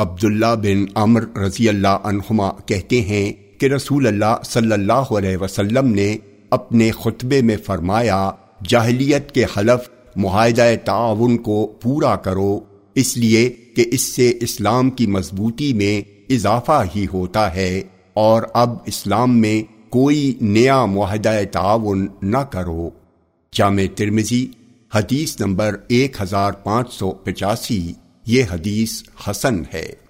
عبداللہ بن عمر رضی اللہ عنہما کہتے ہیں کہ رسول اللہ صلی اللہ علیہ وسلم نے اپنے خطبے میں فرمایا، جاہلیت کے حلف معاہدہ تعاون کو پورا کرو، اس لیے کہ اس سے اسلام کی مضبوطی میں اضافہ ہی ہوتا ہے اور اب اسلام میں کوئی نیا معاہدہ تعاون نہ کرو۔ جامع ترمزی حدیث نمبر ایک ہزار پانچ سو پچاسی۔ یہ حدیث حسن ہے۔